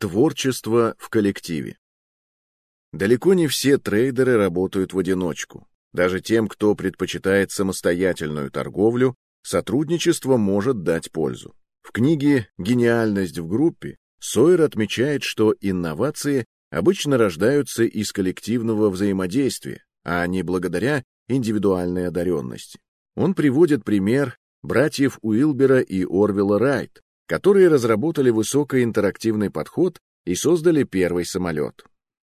Творчество в коллективе. Далеко не все трейдеры работают в одиночку. Даже тем, кто предпочитает самостоятельную торговлю, сотрудничество может дать пользу. В книге «Гениальность в группе» Сойер отмечает, что инновации обычно рождаются из коллективного взаимодействия, а не благодаря индивидуальной одаренности. Он приводит пример братьев Уилбера и Орвилла Райт, которые разработали высокоинтерактивный подход и создали первый самолет.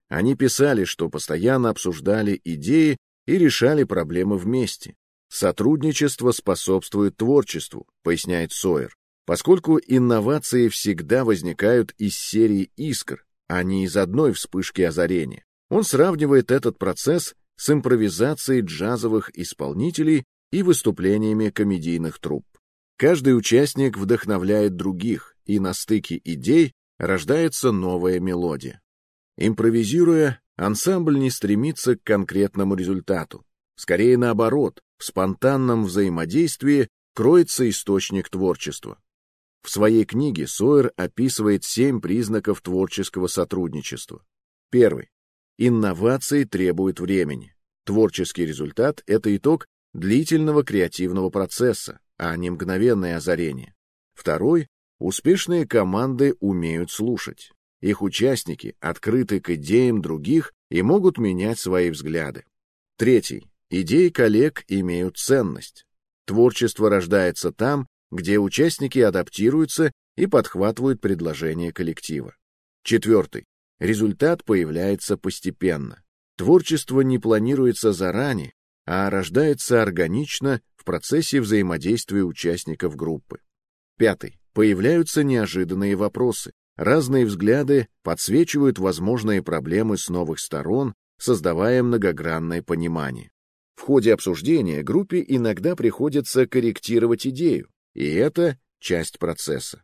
Они писали, что постоянно обсуждали идеи и решали проблемы вместе. Сотрудничество способствует творчеству, поясняет Сойер, поскольку инновации всегда возникают из серии искр, а не из одной вспышки озарения. Он сравнивает этот процесс с импровизацией джазовых исполнителей и выступлениями комедийных труп. Каждый участник вдохновляет других, и на стыке идей рождается новая мелодия. Импровизируя, ансамбль не стремится к конкретному результату. Скорее наоборот, в спонтанном взаимодействии кроется источник творчества. В своей книге Сойер описывает семь признаков творческого сотрудничества. Первый. Инновации требуют времени. Творческий результат — это итог длительного креативного процесса, а не мгновенное озарение. Второй. Успешные команды умеют слушать. Их участники открыты к идеям других и могут менять свои взгляды. Третий. Идеи коллег имеют ценность. Творчество рождается там, где участники адаптируются и подхватывают предложения коллектива. Четвертый. Результат появляется постепенно. Творчество не планируется заранее, а рождается органично в процессе взаимодействия участников группы. Пятый. Появляются неожиданные вопросы. Разные взгляды подсвечивают возможные проблемы с новых сторон, создавая многогранное понимание. В ходе обсуждения группе иногда приходится корректировать идею, и это часть процесса.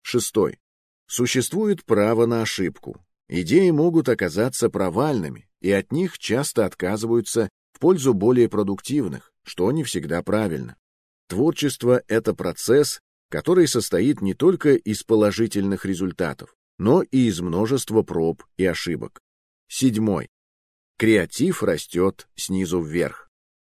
Шестой. Существует право на ошибку. Идеи могут оказаться провальными, и от них часто отказываются в пользу более продуктивных, что не всегда правильно. Творчество — это процесс, который состоит не только из положительных результатов, но и из множества проб и ошибок. Седьмой. Креатив растет снизу вверх.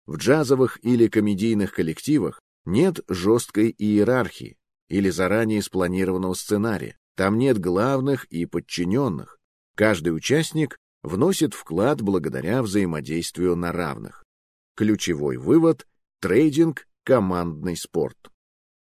В джазовых или комедийных коллективах нет жесткой иерархии или заранее спланированного сценария. Там нет главных и подчиненных. Каждый участник вносит вклад благодаря взаимодействию на равных. Ключевой вывод – трейдинг – командный спорт.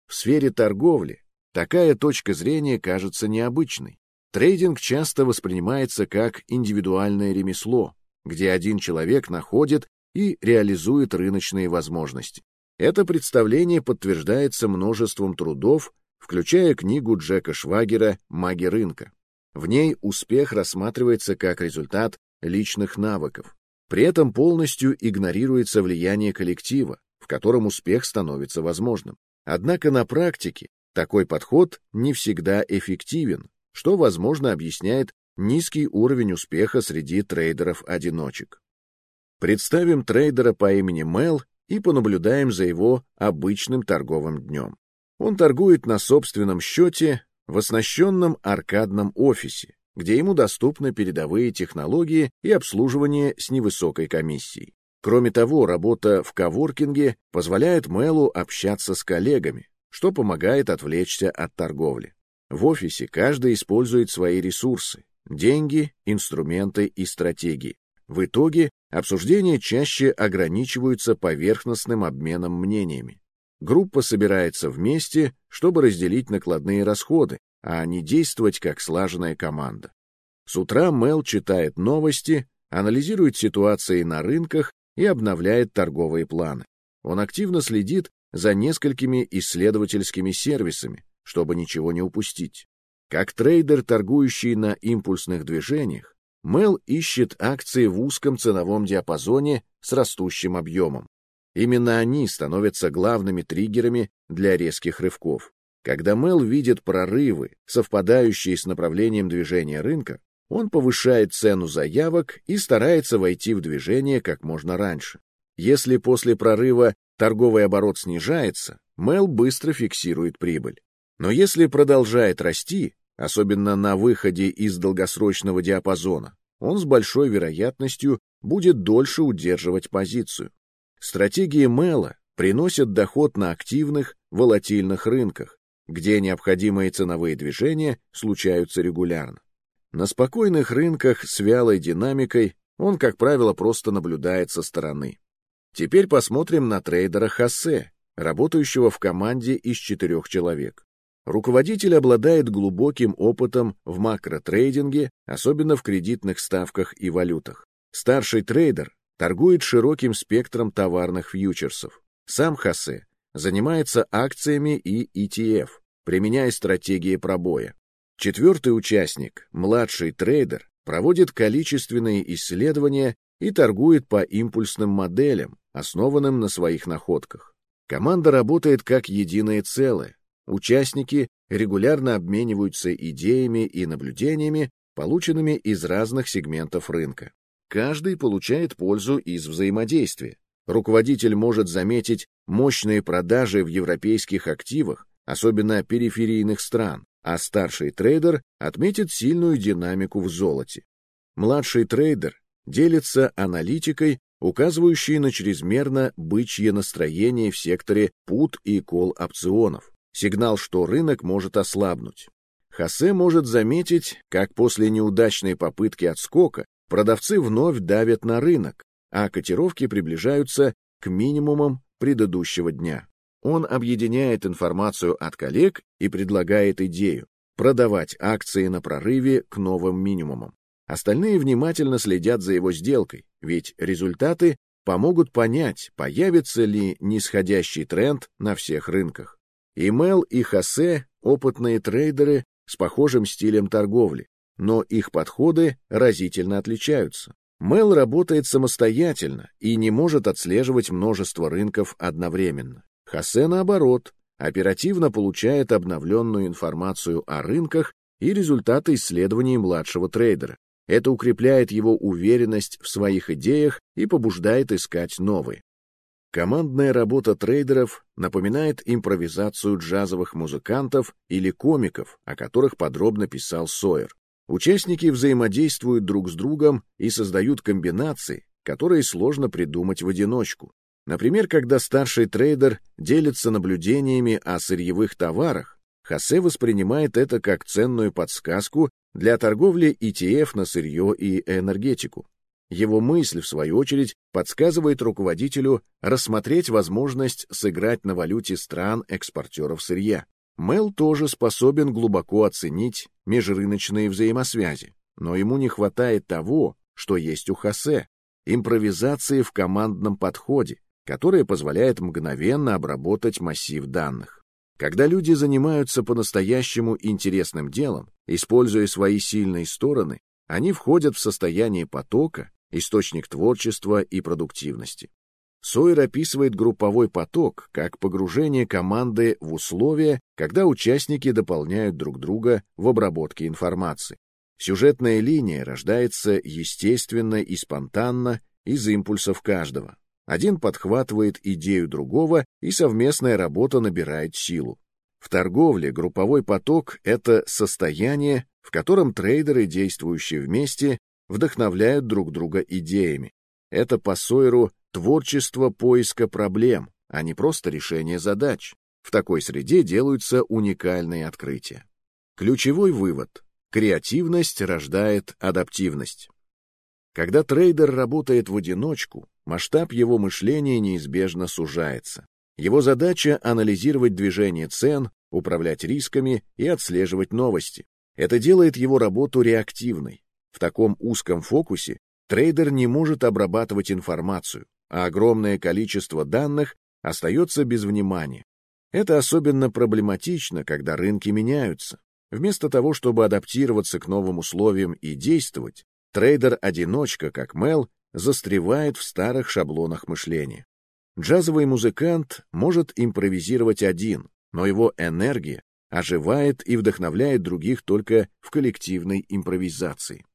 В сфере торговли такая точка зрения кажется необычной. Трейдинг часто воспринимается как индивидуальное ремесло, где один человек находит и реализует рыночные возможности. Это представление подтверждается множеством трудов, включая книгу Джека Швагера «Маги рынка». В ней успех рассматривается как результат личных навыков. При этом полностью игнорируется влияние коллектива, в котором успех становится возможным. Однако на практике такой подход не всегда эффективен, что, возможно, объясняет низкий уровень успеха среди трейдеров-одиночек. Представим трейдера по имени Мел и понаблюдаем за его обычным торговым днем. Он торгует на собственном счете в оснащенном аркадном офисе, где ему доступны передовые технологии и обслуживание с невысокой комиссией. Кроме того, работа в коворкинге позволяет Мэлу общаться с коллегами, что помогает отвлечься от торговли. В офисе каждый использует свои ресурсы – деньги, инструменты и стратегии. В итоге обсуждения чаще ограничиваются поверхностным обменом мнениями. Группа собирается вместе, чтобы разделить накладные расходы, а не действовать как слаженная команда. С утра Мел читает новости, анализирует ситуации на рынках и обновляет торговые планы. Он активно следит за несколькими исследовательскими сервисами, чтобы ничего не упустить. Как трейдер, торгующий на импульсных движениях, Мел ищет акции в узком ценовом диапазоне с растущим объемом. Именно они становятся главными триггерами для резких рывков. Когда Мел видит прорывы, совпадающие с направлением движения рынка, он повышает цену заявок и старается войти в движение как можно раньше. Если после прорыва торговый оборот снижается, Мел быстро фиксирует прибыль. Но если продолжает расти, особенно на выходе из долгосрочного диапазона, он с большой вероятностью будет дольше удерживать позицию. Стратегии Мэла приносят доход на активных, волатильных рынках, где необходимые ценовые движения случаются регулярно. На спокойных рынках с вялой динамикой он, как правило, просто наблюдает со стороны. Теперь посмотрим на трейдера Хосе, работающего в команде из четырех человек. Руководитель обладает глубоким опытом в макротрейдинге, особенно в кредитных ставках и валютах. Старший трейдер торгует широким спектром товарных фьючерсов. Сам Хосе занимается акциями и ETF, применяя стратегии пробоя. Четвертый участник, младший трейдер, проводит количественные исследования и торгует по импульсным моделям, основанным на своих находках. Команда работает как единое целое. Участники регулярно обмениваются идеями и наблюдениями, полученными из разных сегментов рынка. Каждый получает пользу из взаимодействия. Руководитель может заметить мощные продажи в европейских активах, особенно периферийных стран, а старший трейдер отметит сильную динамику в золоте. Младший трейдер делится аналитикой, указывающей на чрезмерно бычье настроение в секторе пут и кол опционов, сигнал, что рынок может ослабнуть. Хосе может заметить, как после неудачной попытки отскока продавцы вновь давят на рынок, а котировки приближаются к минимумам предыдущего дня. Он объединяет информацию от коллег и предлагает идею продавать акции на прорыве к новым минимумам. Остальные внимательно следят за его сделкой, ведь результаты помогут понять, появится ли нисходящий тренд на всех рынках. И и Хосе — опытные трейдеры с похожим стилем торговли, но их подходы разительно отличаются. Мел работает самостоятельно и не может отслеживать множество рынков одновременно. Хосе, наоборот, оперативно получает обновленную информацию о рынках и результаты исследований младшего трейдера. Это укрепляет его уверенность в своих идеях и побуждает искать новые. Командная работа трейдеров напоминает импровизацию джазовых музыкантов или комиков, о которых подробно писал Сойер. Участники взаимодействуют друг с другом и создают комбинации, которые сложно придумать в одиночку. Например, когда старший трейдер делится наблюдениями о сырьевых товарах, Хосе воспринимает это как ценную подсказку для торговли ETF на сырье и энергетику. Его мысль, в свою очередь, подсказывает руководителю рассмотреть возможность сыграть на валюте стран-экспортеров сырья. Мел тоже способен глубоко оценить межрыночные взаимосвязи, но ему не хватает того, что есть у Хосе, импровизации в командном подходе, которая позволяет мгновенно обработать массив данных. Когда люди занимаются по-настоящему интересным делом, используя свои сильные стороны, они входят в состояние потока, источник творчества и продуктивности. Сойер описывает групповой поток как погружение команды в условия, когда участники дополняют друг друга в обработке информации. Сюжетная линия рождается естественно и спонтанно из импульсов каждого. Один подхватывает идею другого, и совместная работа набирает силу. В торговле групповой поток — это состояние, в котором трейдеры, действующие вместе, вдохновляют друг друга идеями. Это по Сойеру творчество поиска проблем, а не просто решение задач. В такой среде делаются уникальные открытия. Ключевой вывод — креативность рождает адаптивность. Когда трейдер работает в одиночку, масштаб его мышления неизбежно сужается. Его задача — анализировать движение цен, управлять рисками и отслеживать новости. Это делает его работу реактивной. В таком узком фокусе трейдер не может обрабатывать информацию, а огромное количество данных остается без внимания. Это особенно проблематично, когда рынки меняются. Вместо того, чтобы адаптироваться к новым условиям и действовать, Трейдер-одиночка, как Мел, застревает в старых шаблонах мышления. Джазовый музыкант может импровизировать один, но его энергия оживает и вдохновляет других только в коллективной импровизации.